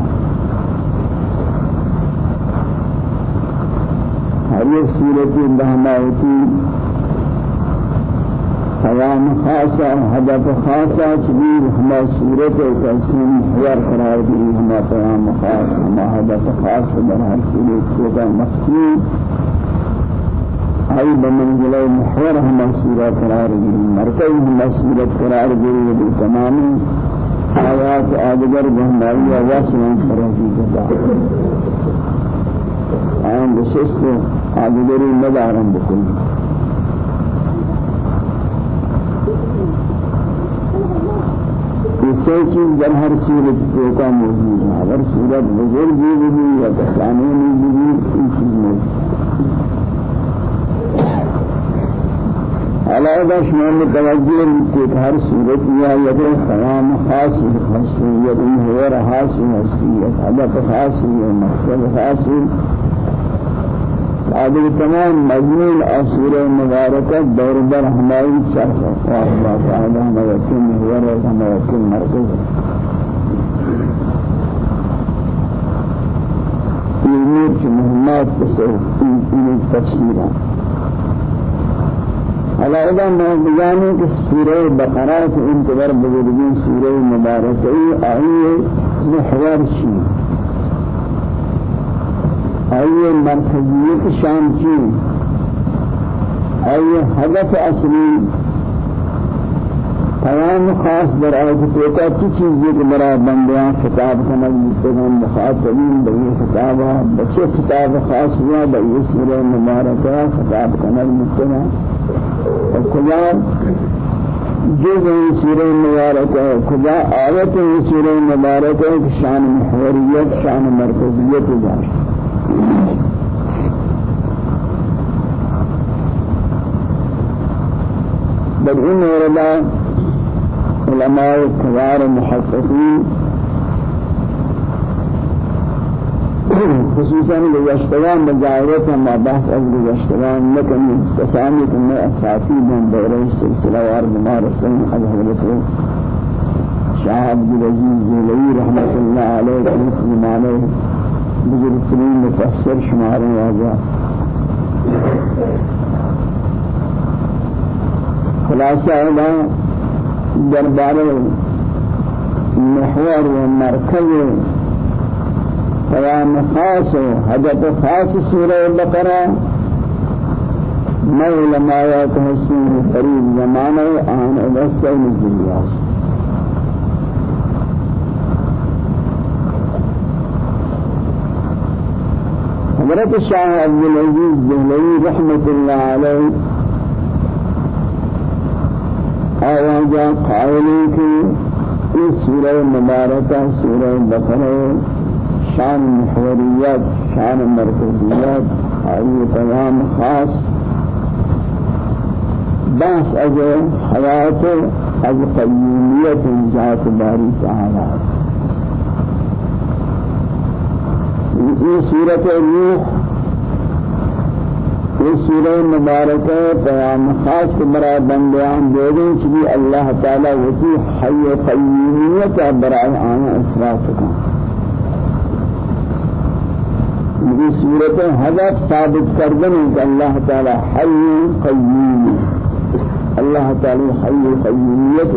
ہر یک سورت بہماوتی پیام خاصا هدف خاصا چبیر ہما صورت تحسین حوار قرار دی ہما پیام خاص ہما هدف خاص در ہر صورت کو مخفی آی بمنزل محور ہما صورت قرار دی مرکز ہما صورت قرار دی تمام آیات آدگر بہمائی واسم فرحی جدا آن بشست آدگری مدارم بکلی یہ چیز در ہر صورت کا موجود ہے۔ اگر صورت بزرگ بھی یا کسانے میں بھی یہ چیز موجود علاوہ شما متوجہ کہ ہر صورت یا یہ قیام خاص خاصیت ہے رہا حیثیت هدف خاص ہے مقصد خاص هذه تمام مضمون أسورة مباركة دور بر همائي شرح الله تعالى ما يكون هو ما يكون مركز يمير مهمات في تفسيرها على إذا ما بجاني کہ سورہ بقرہ کے انتظار محور شیئ أي مركزية شامچی أي هدف اصلی پیام خاص آیت توکا چی چیزی که برای بندیان خطاب کنند مستقیم مخاطبین به یہ خطاب بچه خطاب خاص یا به یہ سورہ مبارکہ خطاب کنند مستقیم اور کجا جز این سورہ مبارکہ کجا آیت این سورہ مبارکہ شان محوریت شان مرکزیت جاشت بل إن ورد علماء كبار محققين خصوصا گذشتگان بجایت ما بحث از گذشتگان لكن استسامی کنه اساتی من دوره سلسله وار بما رسول از حضرت شاه عبد العزيز جلوی رحمت الله علیه زمانه بزرگترین مفسر شمار واجه خلاصہ ہے دربار محور و مرکز قیام خاص حدث خاص سورہ بقرہ میں علماء کو حسین قریب زمانہ آن ادسہ حضرت شاہ عبدالعزیز دہلوی رحمت اللہ علیہ آواجا قائلی کی اس سورہ مبارکہ سورہ شان محوریت شان مرکزیت آئی پیام خاص بحث از حیات از قیومیت ذات باری تعالی۔ یہ صورت روح یہ سورہ مبارکہ پیام خاص بندیان دے دیں چلی اللہ تعالی وتی حی قیومیت برائے آنا اثبات کا یہ صورت ہدف ثابت کر دیں کہ اللہ تعالی حی قیوم اللہ تعالی حی قیومیت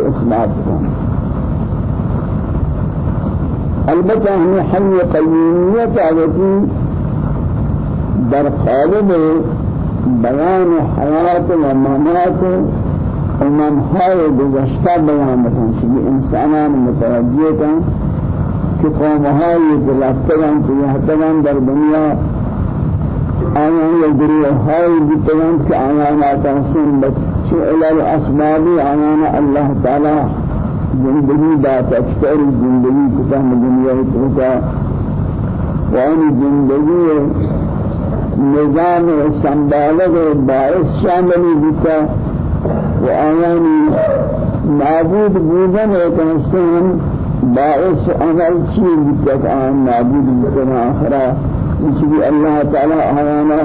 البتہ ہمیں حی قیومیت آگتی در خالب بیان حیات و ممات امام های گذشته بیان بکن چلی انسانان متوجه کن که قوم های که که یهتگان در دنیا آیان یا گروه های بیتوان که آیان آتاسین بچه علال اسبابی آیان اللہ تعالی زندگی داتا اکتر زندگی کتا دنیا کتا وان زندگی نظام سنبالغ باعث شاملی بیتا و آیانی معبود بودن ایک انسان باعث عمل چیز بیتا آن معبود بودن آخرہ اسی اللہ تعالی آیانا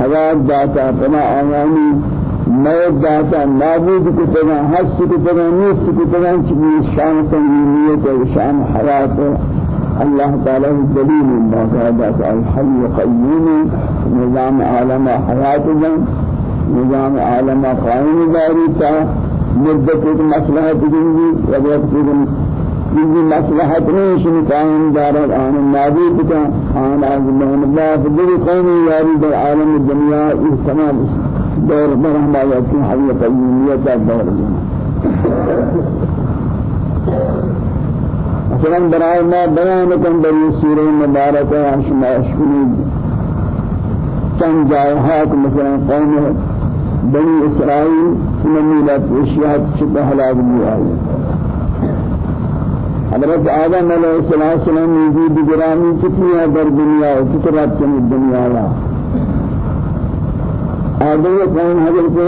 حیات داتا بنا آیانی موت داتا نابود کتنا حس کتنا نیست کتنا چمی شان تنگیمیت و شان حیات. الله تعالى دليل ما كادت الحي قيوم نظام عالم حياة نظام عالم قائم داري تا مدة مصلحة جنبي وقت چیزی مصلحت نہیں شنی قائم دارد آن نابود کا آن عظمان اللہ فضل قومی یاری در عالم الدنیا اس تمام دور برہم آیات کی حضرت قیومیت دور مثلا برای ما بیان کن در یہ سورہ مبارکہ شما اشکلی چند جائحات مثلا قوم بنی اسرائیل سنمیلت وشیات چکہ حلاق بھی آئی حضرت آدم علیہ السلام وجود گرامی کتنی ہے در دنیا و کترات چنی دنیا لا۔ آدم کون حضرت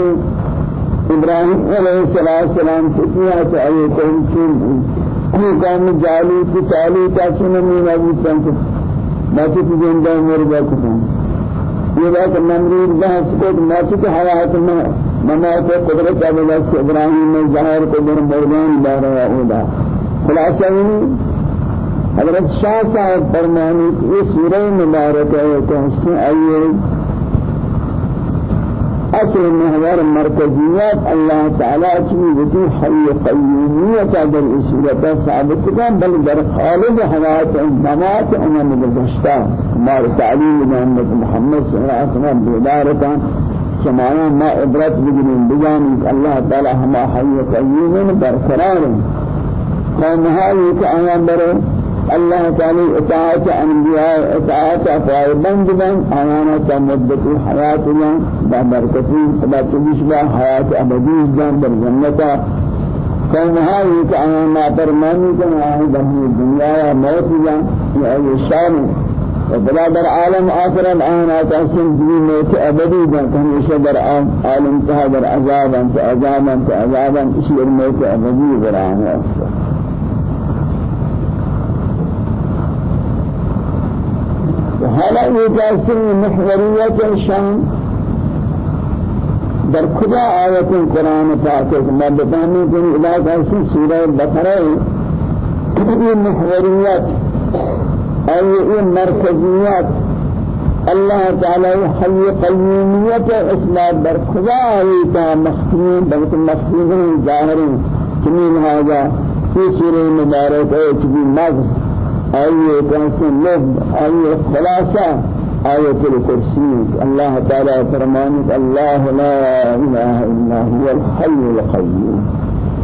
ابراہیم علیہ السلام کتنی ہے آئے کون چین کوئی کام جالی کی چالی چاچی نمی نبی تنس باچی کی زندہ مرگا کتن یہ بات نمرود بحث کو باچی کی حیات میں مما کو قدرت ابراہیم نے ظاہر کو در مردان بارا اولا خلاصہ حضرت شاہ صاحب فرمانی یہ سورہ مبارک ہے کہ اس سے آئیے۔ اصل محور مرکزیات اللہ تعالی کی وجود حی قیومیت در صورت ثابت کن بل در خالد حیات ممات امام گذشتہ ہمارے تعلیم محمد محمد صلی اللہ علیہ وسلم بیدارتا سمانا ما عبرت بگنین بجانب اللہ تعالی ہما حی قیوم برقرار ہیں۔ قومها كأيام برو الله تعالى اطاعت أنبياء اطاعت أفعال بند بند آیانا تا مدت حیات جان با برکتی با چلیش با حیات ابدیش جان در جنتا قومها كأيام ما فرمانی کن آئی بہنی دنیا وبلا در عالم آخر الآن آتاسم دنی موت ابدی جان ہمیشہ در عالم تها در عذاب انت عذاب انت عذاب انت اسی موت ابدی در آن ہے حالا یہ جیسے محوریت شان در کجا آیت قرآن پاک میں بتانے کہ علاقہ سے سورہ بقرہ یہ اور یہ اللہ تعالی حی قیومیت اسباب در کجا آیت مخفین بلکہ مخفین ظاہر چنین هذا في سورة مباركة يجب مغز. آئیے کیسے لب آئیے خلاصہ آية الكرسي الله تعالى فرمانك الله لا إله إلا هو الحي القيوم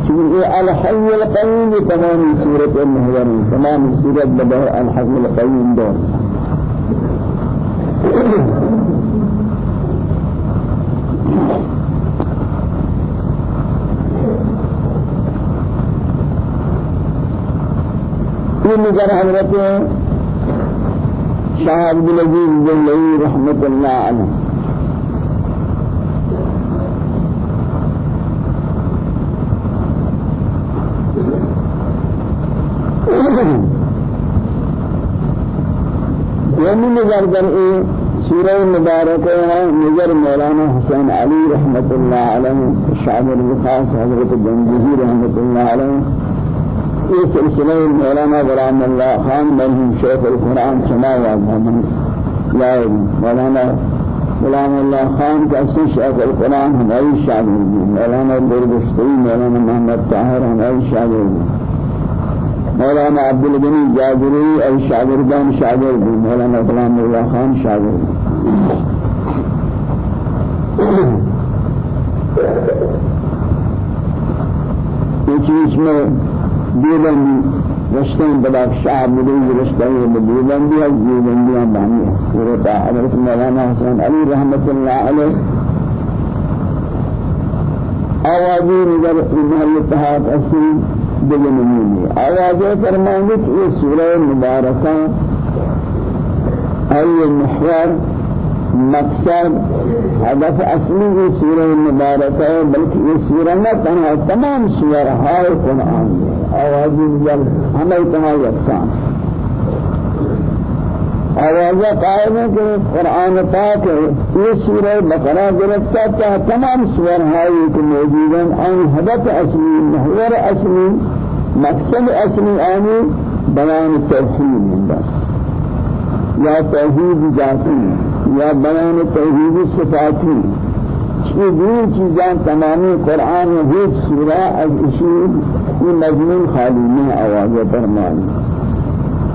شوفوا الحي القيوم تمام سورة المهورين تمام سورة بدر الحي القيوم دون یہ نظر حضرت شاہ عبد العزیز جلعی رحمت اللہ علیہ یعنی نظر در سورہ مبارکہ ہے نظر مولانا حسین علی رحمت اللہ علیہ شاعر الخاص حضرت جنجی رحمت اللہ علیہ یہ سلسلہ مولانا غلام اللہ خان مرحوم شیخ القرآن واضح لا مولانا غلام اللہ خان کا اصل شیخ القرآن ہماری شاگرد. مولانا برگشتری مولانا محمد طاہر ہماری شاگرد. مولانا عبد الغنی جاگری اور شاگردان شاگرد. مولانا غلام اللہ خان شاگرد. یہ چیز میں دیدن رشتين بلاك شعب مدين رشتين بديوان بها جيوان بها باني سورة حضرت مولانا حسن علي رحمة الله عليه آوازی نگر محل اتحاد اصلی دیگه نمونی آوازی فرمانی کہ یہ سورہ مبارکہ ای محور مقصد هدف اصلی یہ سورہ مبارکہ ہے بلکہ یہ سورہ نہ تنہا تمام سورہ ہائے قرآن میں آوازی نگر ہمیں تمام یکسان۔ آوازہ قائم ہے کہ قرآن پاک ہے یہ سورہ بقرہ گرفتا تھا تمام سور ہائی کہ موجود ہیں آن ہدف اصلی محور اصلی مقصد اصلی آنی بیان توحید بس۔ یا توحید ذاتی یا بیان توحید صفاتی. یہ دین چیزاں تمامی قرآن و ہیچ سورہ از اشید یہ مضمون خالی میں آواز فرمانی.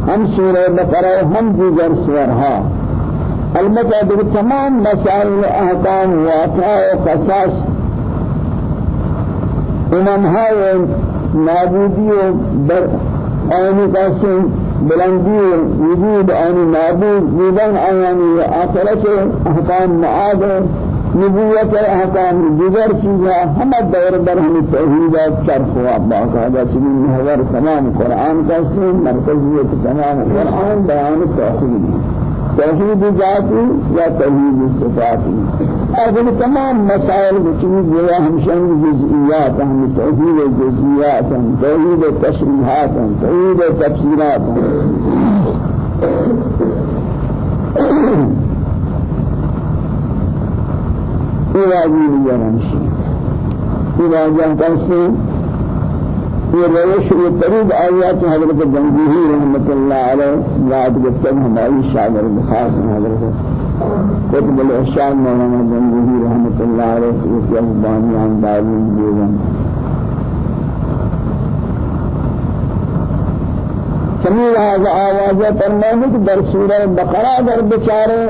ہم سورہ بقرہ ہم دیگر سورہا البتہ دیگر تمام مسائل احکام واقع و قصص اممهای نابودی و در آنی قسم بلندی وجود آنی نابود بودن آنی آخرت احکام معاد نبوت احکام دیگر چیزها همه دور در همین توحید چرخ و باقاعده چنین محور تمام قرآن کا سین مرکزیت تمام قرآن بیان توحید. توحید ذاتی یا توحید صفاتی؟ اگر تمام مسائل چیز یہ ہمشن جزئیات ہم توحید جزئیات ہم توحید تشریحات ہم توحید تفسیرات إلى يرمشي إلى جهتنسي في روش الطريق آيات حضرت الجنبيه رحمة الله عليه. ياد قتل ہماری شاعر بخاص حضرت قطب الإحشان مولانا رحمة الله عليه. في أسباني عن دارين جيغان سمیر هذا آوازه فرمانه کہ در سورہ بقرہ در بچارے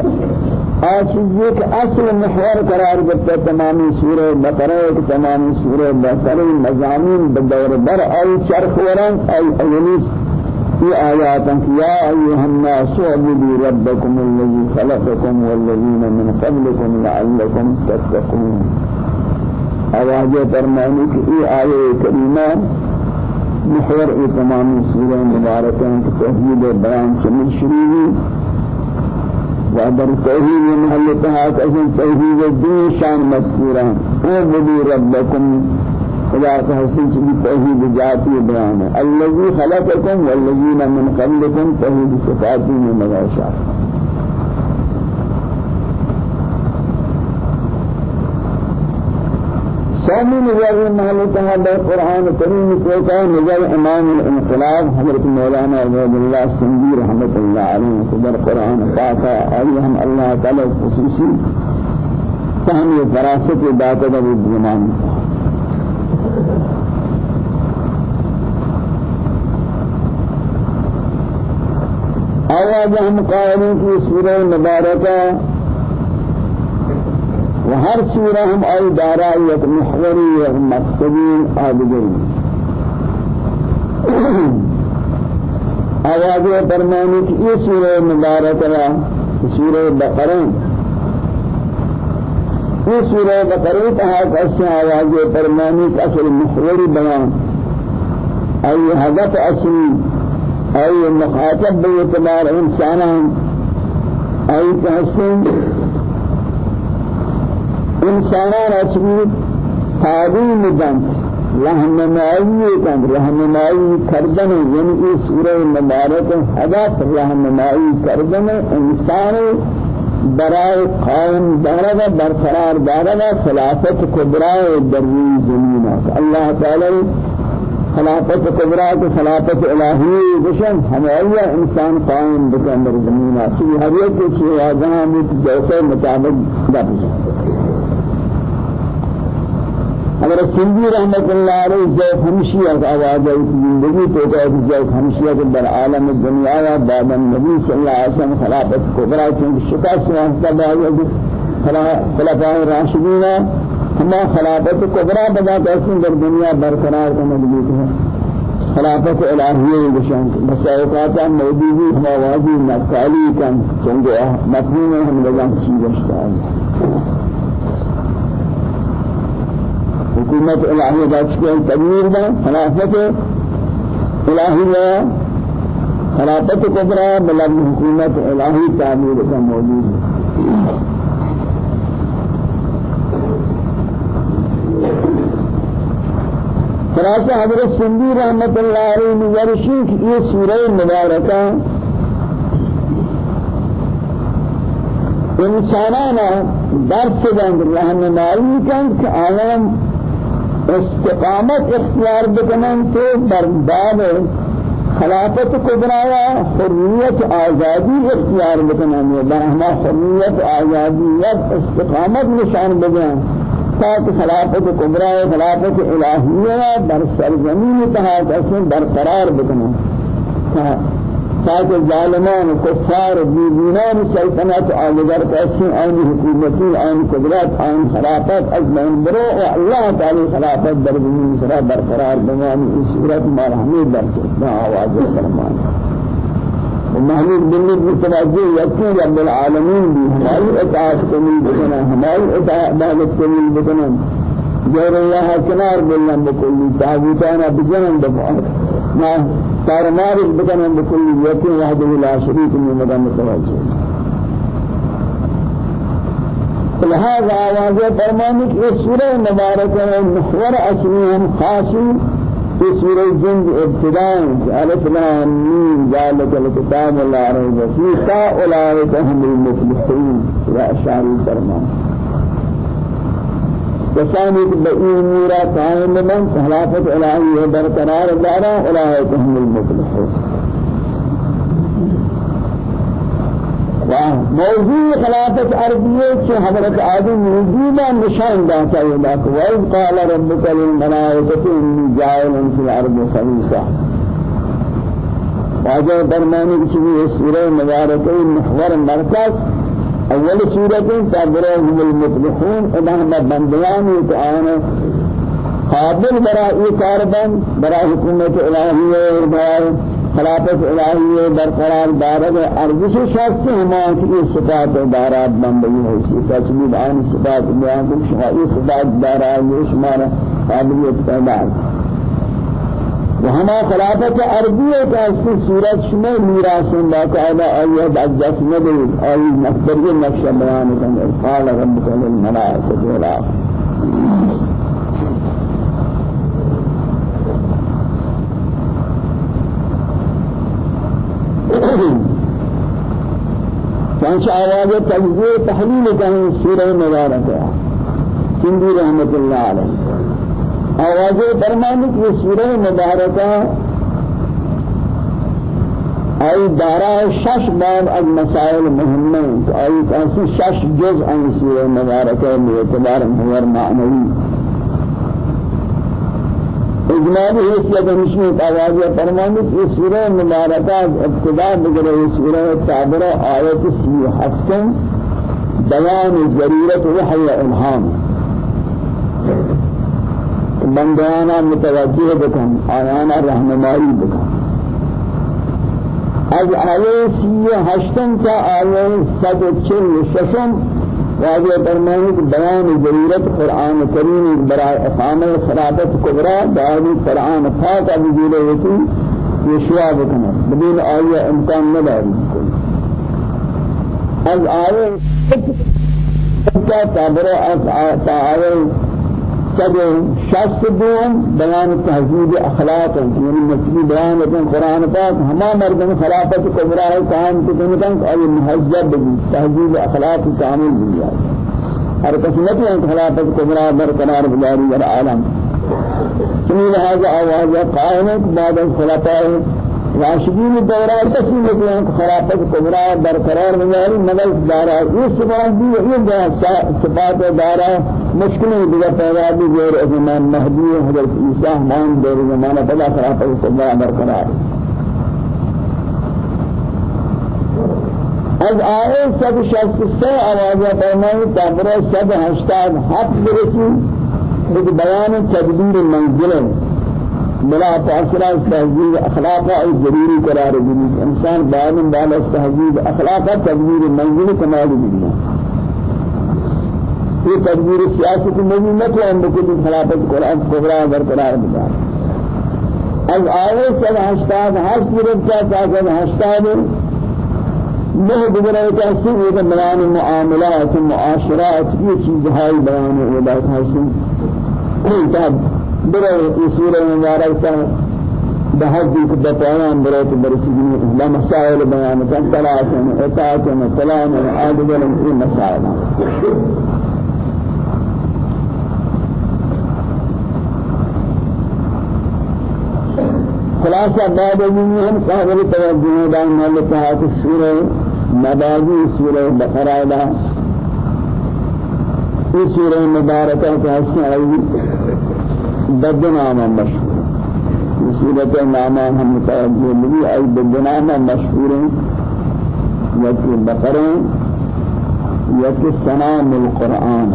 آچیزی کہ اصل محور قرار دیتا تمامی سورہ بقرہ کہ تمامی سورہ بقرہ مضامین بدور بر آئی چرخ ورن آئی اوليس في آيات يا أيها الناس اعبدوا ربكم الذي خلقكم والذين من قبلكم لعلكم تتقون. فرمانی کہ یہ آیے کریمہ محور سورہ مبارکہ کی توحید بیان شامل شروع وعبر محل تحاک اصل توحید الدین شان مذکورا اعبدوا ربکم خدا کا حسن چلی توحید ذاتی بیان ہے الذي خلقكم والذين من قبلكم توحید صفاتی میں مغاشا ثاني نظر المهل هذا القرآن الكريم كوكا نظر إمام الانقلاب حضرت مولانا عبد الله السندي رحمة الله عليه قدر القرآن فاتا أيهم الله تعالى خصوصي فهم فراسة باتة بالزمان آواز ہم قائلين في سورة مباركة وهر سورة هم أي دارائية محورية مقصدين آدگرين آواز فرمانی کہ یہ سورہ مبارکہ سورہ بقرہ یہ سورہ بقرہ تحت اس آواز فرمانی کہ اصل محوری بیان. آی هدف اصلی آی مخاطب باعتبار انسانان. آی تحسن انسانان اچمی تعلیم دند رحمنائی کند رحمنائی کردن یعنی اس سورہ مبارک هدف رحمنائی کردن انسان برای قائم دارد برقرار دارد خلافت کبرى در زمین اللہ تعالی خلافت کبرى کو خلافت الہی بشن ہمارا انسان قائم بکن در زمین ہے ہر ایک چیز آجاں میں مطابق دب اگر سندی رحمت اللہ علیہ ذوق ہمشیہ کا آواز ہے زندگی تو کا ذوق ہمشیہ کے در عالم دنیا یا بعد النبی صلی اللہ علیہ وسلم خلافت کبرا چونکہ شکست واسطہ بعد خلفاء راشدین ہم خلافت کبرا بدا کیسے در دنیا برقرار کرنے لگے ہیں خلافت الہیہ بشان بس اوقات موجودی ہم واجی نقالی کن چنگو مفہوم ہم لگان چیز اشتا حکومت الہیہ بچ کے تدمیر دا خلافت الہیہ خلافت کبرى بلد حکومت الہی تعمیر کا موجود ہے۔ خلاصہ حضرت سندی رحمت اللہ علیہ نگرشی کہ یہ سورہ مبارکہ انسانانا درس دند رہنمائی کن کہ عالم استقامت اختیار بکنن تو برداد خلافت کبرایا حریت آزادی اختیار بکنن برہما حریت آزادیت استقامت نشان بگن تاکہ خلافت کبرا خلافت الہیہ بر سرزمین تحت اسن برقرار بکنا تاکہ ظالمان کفار بیدینان سلطنت آلگر کسی آن حکومتی آن قدرت آن خلافت از من برو و اللہ تعالی خلافت در زمین سرا برقرار بنانی اس صورت مرحمی در سکتا آواز فرمانی محمود بن متوجه يكون رب العالمين بھی ہماری اطاعت کمیل بکنا ہماری اطاعت کمیل بکنا غير الله كنار بلنا بكل تعبتنا بجنن بفعل ما تارمار بكنا بكل يكون وحده لا شريك من مدى متوجه لهذا آواز فرمانك یہ سورہ مبارکہ محور اصلی ہم خاصی في سورة الجند ابتداء ألف لام ميم. ذلك الكتاب لا ريب فيه. أولئك هم المفلحون. يا كساني بإيه ميرا قائم من خلافة إلهي برقرار دارا أولئك هم المفلحون موضوع خلافت عربية چه حضرت آدم موجودا نشان داتا يداك وإذ قال ربك للملائكة إني جاعل في الأرض خليفة واجه برمانی کی سورہ مبارکہ محور مرکز أول سورة تبرهم المفلحون ادهم بندیان اتعان قابل برای کاربن برای حکومت الہیہ اور خلافت الہی برقرار دارد. ارزش شخص ہمان کی صفات دارات بندگی ہے اسی تجمید آن صفات بیان کو شمائی صفات دارات یہ شمارا قابلیت پیدا وهما خلافت عربية كأسي سورة شما ميراث باقاعدة آيات أجدس ندل آي مقدر نقش بيان قال ربك للملائكة والآخر چانچ آواز تجزیه تحلیل کہیں سورہ مبارکہ سندی رحمت اللہ علیہ. آواز فرمانے کہ سورہ مبارکہ ای دارا شش باب از مسائل مهمه ای کسی شش جز ان سوره مبارکه به اعتبار محور معنوی۔ اجمالی حیثیت مشنی آواز فرمانی کہ سورہ مبارکہ ابتدا بگرے سورہ تعبرہ آیت سی حسن بیان ضرورت وحی الہام بندیانا متوجہ بکن آیانا رحممائی بکن. از آیه سی هشتم تا آیه صد و چل ششم واجه فرمائے کہ بیان ضرورت قرآن کریم برای اقامه خلافت کبرا داری قرآن پاک ابو جیلے ہوتی یہ شوا بکنا بدین آیه امکان نداری از آیه تا تابرا از آیه سب شست دوم بیان تهذیب اخلاق یعنی مکی بیان کن قرآن پاک ہما مردم خلافت کبرا ہے کام کو کن اور مہذب بھی تهذیب اخلاق کامل بھی ہے۔ ہر قسمت ہے خلافت کبرا برقرار بداری در عالم۔ چنین لہذا آواز قائم بعد از خلافت راشدین دوران تسلیم کیان خرافت کبرا برقرار بناری مگر دارا یہ صفات بھی یہ صفات دارا مشکل دیگر پیدا بھی غیر زمان مہدی حضرت عیسی مان دور زمانہ پیدا خرافت کبرا برقرار. از آئے سب شخص سے آوازہ فرمائی تابرہ سب ہشتاد حق برسی بیان تدبیر منزلیں فاصلہ اس تہذیب اخلاق اور ضروری قرار دی انسان بعد بعد اس تہذیب اخلاق تدبیر منزل کمال دی یہ تدبیر سیاست نہیں نہ تو ہم کو خلافت قرآن کبرا برقرار بتا از آئے سب ہشتاد ہشت گرفتا تاکہ ہشتاد نه بگرے کہ سی یہ بیان معاملات معاشرات یہ چیز ہے۔ بیان ولایت حسن برای سورة مبارك بحثی که بپایان برای تو برسیدی لا مسائل بیان کن طلاق اطاعت سلام عادل این مسائل. خلاصہ بعد میں ہم قابل توجہ دان مالک ہے کہ سورہ مبادی سورہ بقرہ اس سورہ مبارکہ کا حصہ بدنام مشهور. صورت نام ہم متوجہ ملی ای بدنام مشهور. یکی بقرہ یکی سنام القرآن.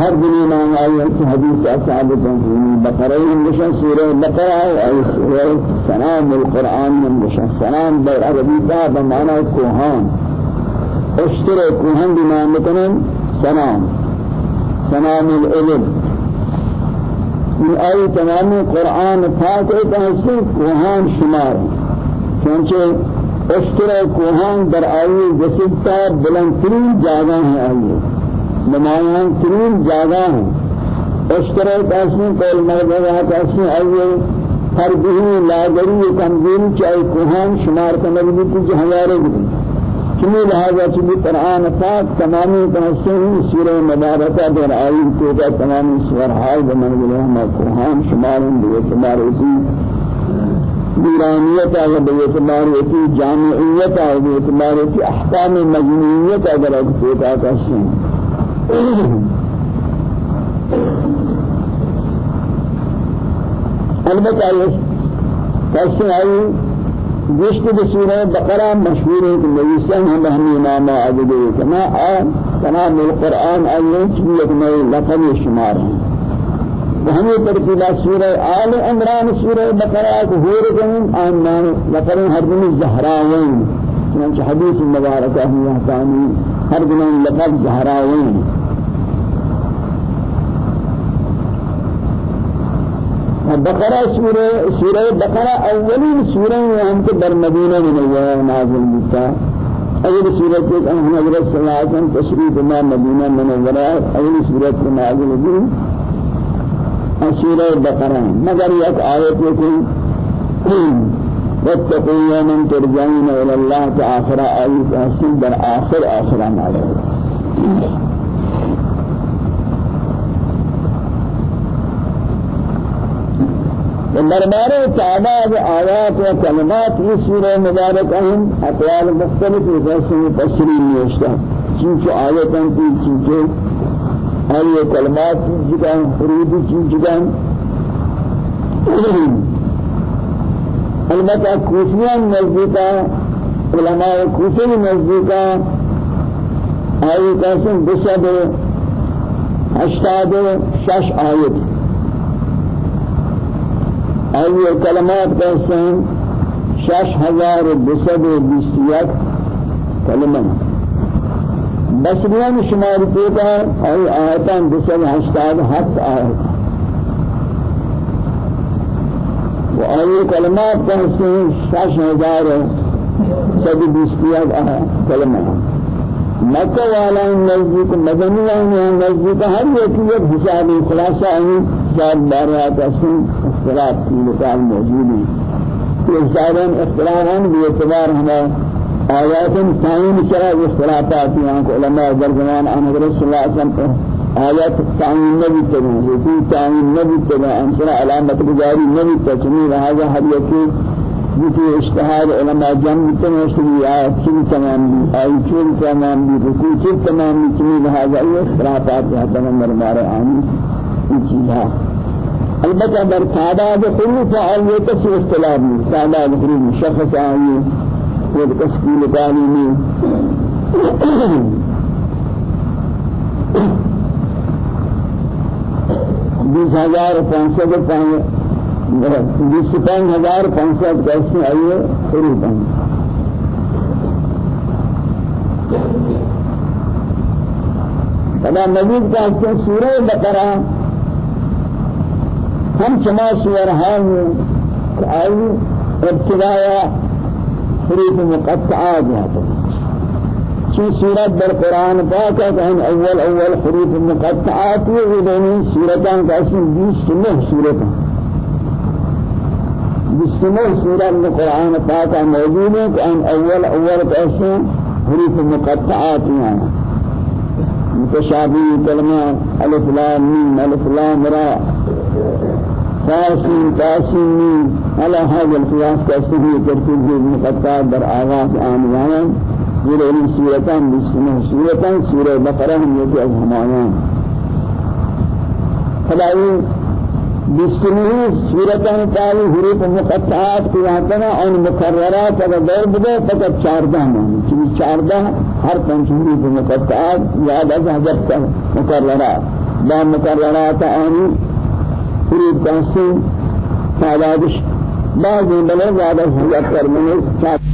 ہر دنیا نام آئی کہ حدیث اصحاب تنظیمی بقرہ ہندشہ سورہ بقرہ ای سورہ سنام القرآن ہندشہ سنام در عربی کا بمعنی کوہان اشتر کوہن بنام کنن سنام تمام العلم. من أي تمام القرآن فاتح تحصيل كوهان شمار. چونچه اشتر کوهان در آئی جسدتا بلندترین جاگہ ہیں آئی نمایاں ترین جاگہ ہیں اشتر تحصیل قول مردہ تحصیل آئی فرقی لادری کمزوری چاہے کوهان شمار کنگ بھی کچھ ہزارے بھی چمی لہذا چمی قرآن پاک تمامی تحسین سورہ مبارکہ در آئی تو کا تمامی سورہائی بمنزل ہما قرآن شمار بے اعتبار اسی نورانیت ہے بے اعتبار اسی جامعیت ہے بے اعتبار اسی احکام مجموعیت اگر اکتو کا تحسین البتہ یہ تحسین آئی گوشت بسورة بقرة مشهور ہے کہ نویسان ہم ہمیں امام عبدے کما آن سلام القرآن آئین چبیت میں لقب شمار ہیں۔ وهمي ترتيب سورة آل عمران سورة بقرة هور كم آن نام لقب هر من الزهراوين چنانچہ حدیث مبارکہ ہے ثانی ہر دن لقب زهراوين بقرة سورة سورة بقرة أولين سورة وهم در مدينة من نازل بتا أول سورة كيف أن حضرت صلى الله عليه وسلم تشريف ما مدينة من أول سورة نازل بتا سورة بقرة. مگر يك آية يكون واتقوا يوما ترجعون إلى الله كآخر آية أحسن در آخر آخر نازل دربارے تعداد آیات و کلمات اس سورہ مبارک اہم اقوال مختلف جیسے تشریح نوشتا چونچہ آیتاں کی چونچہ آیے کلمات کی جگہ حروف کی جگہ البتہ کوفیان نزدیکا علماء کوفی نزدیکا آیے قسم بسد اشتاد شش آیت. أي كلمات قسم شش هزار بسد بسيات كلمة بس بيان شمار كيتا أي آياتان بسد هشتاد حق آيات وأي كلمات قسم شش هزار سد بسيات كلمة مکہ والا نزدیک مدنی والا نزدیک ہر ایک ایک حساب خلاصہ ہے حساب بارات اسن اختلاف کی مثال موجود ہے یہ ظاہراً اختلافاً باعتبار ہمیں آیات تعین شرع اختلافات ہیں علماء در زمان آن حضرت صلی اللہ علیہ وسلم آیات تعین نبی تبع رکوع تعین نبی تبع انصر علامت گزاری نبی تجمیل لہذا ہر ایک وکی اشتہار علماء جمع تمام سری آیت سری تمام بھی آئی چول تمام بھی رکو چل تمام بھی چلی لہذا یہ اختلافات یہاں تمام دربار آنی یہ چیزہ البتہ در تعداد خروف آئیے تسی اختلاف نہیں تعداد خروف شخص آئیے خود تسکیل قانی میں بیس ہزار پانچ سو پانچ बीस पाँच हजार पाँच सौ कैसे आइए शुरू فلا مزید کا اس سورہ بقرہ ہم چما سورہاں آئی ابتداء حروف مقطعات يعني شو سورة بالقرآن پاک كان أول أول حروف مقطعات ودوني سورتان كاسم بیس سنه سورتان بیس سنه سورة من القرآن پاک موجود كأن أول أول كاسم حروف مقطعات يعني. متشابه كلمة ألف لام ميم ألف لام را فاسين تاسين على هذا القياس كسبه ترتيب المقطع در آغاز آنوان يرون سورتان بسمه سورتان سورة بقرة هم يجي از همایان. خدای بسمه سورتان تالي حروف مقطعات قياتنا عن مكررات اگر دور بده فقط چارده معنی چون چارده هر پنج حروف مقطعات یاد از حضرت مكررات با مكررات آنی حروف تحسين تعدادش۔ بعض من بلد زیادہ حضرت کرنے